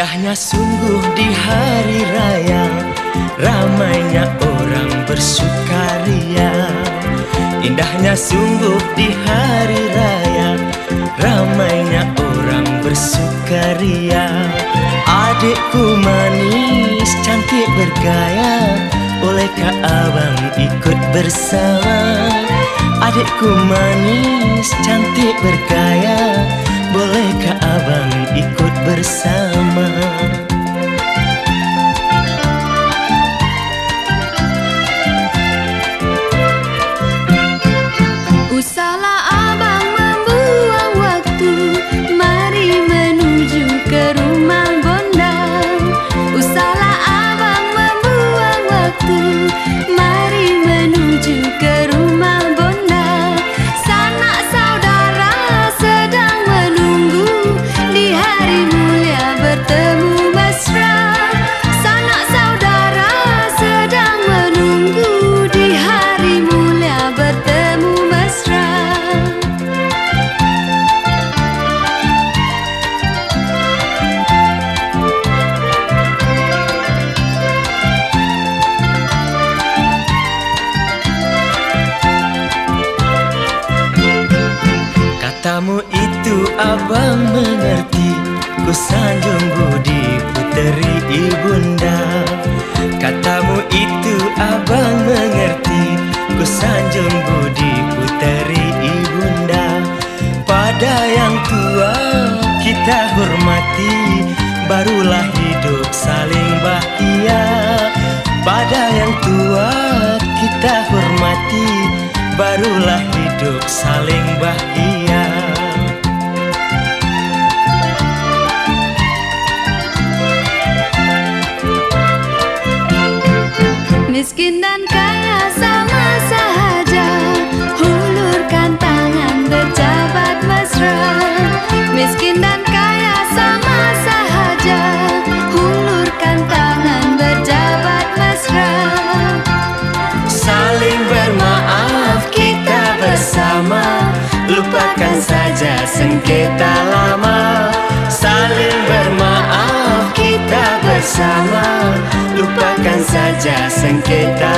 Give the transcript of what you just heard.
Indahnya sungguh di hari raya Ramainya orang bersukaria Indahnya sungguh di hari raya Ramainya orang bersukaria Adikku manis cantik bergaya Bolehkah abang ikut bersama? Adikku manis cantik bergaya Bolehkah abang ikut bersama Katamu itu abang mengerti. Ku sanjung budi puteri ibunda. Katamu itu abang mengerti. Ku sanjung budi puteri ibunda. Pada yang tua kita hormati Barulah hidup saling bahagia. Pada yang tua kita hormati Barulah hidup saling bahagia. Miskin dan kaya sama sengketa lama Saling bermaaf kita bersama. Lupakan saja sengketa